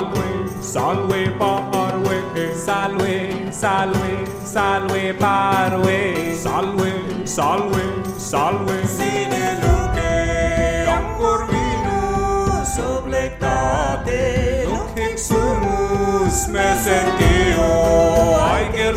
salve, salve parve, salve, salve, salve parve, salve, salve, salve. Sine luce angor vinus oblectate, nunc hic sumus me sentio, aeger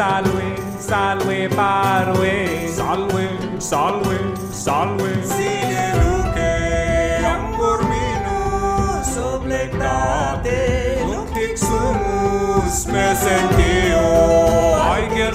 salve salve parve. Salve, salve, salve. Sine luce angor minus oblectate, nunc hic sumus me sentio, aeger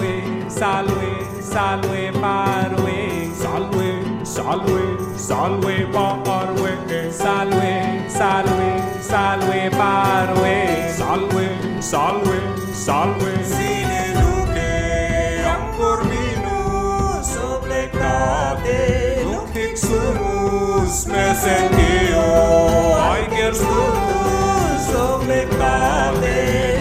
Salve salve salve parve Salve, salve, salve parve, salve salve salve parve salve, salve, salve. Sine luce angor minus oblectate, nunc hic sumus me sentio, aeger stumus oblectate,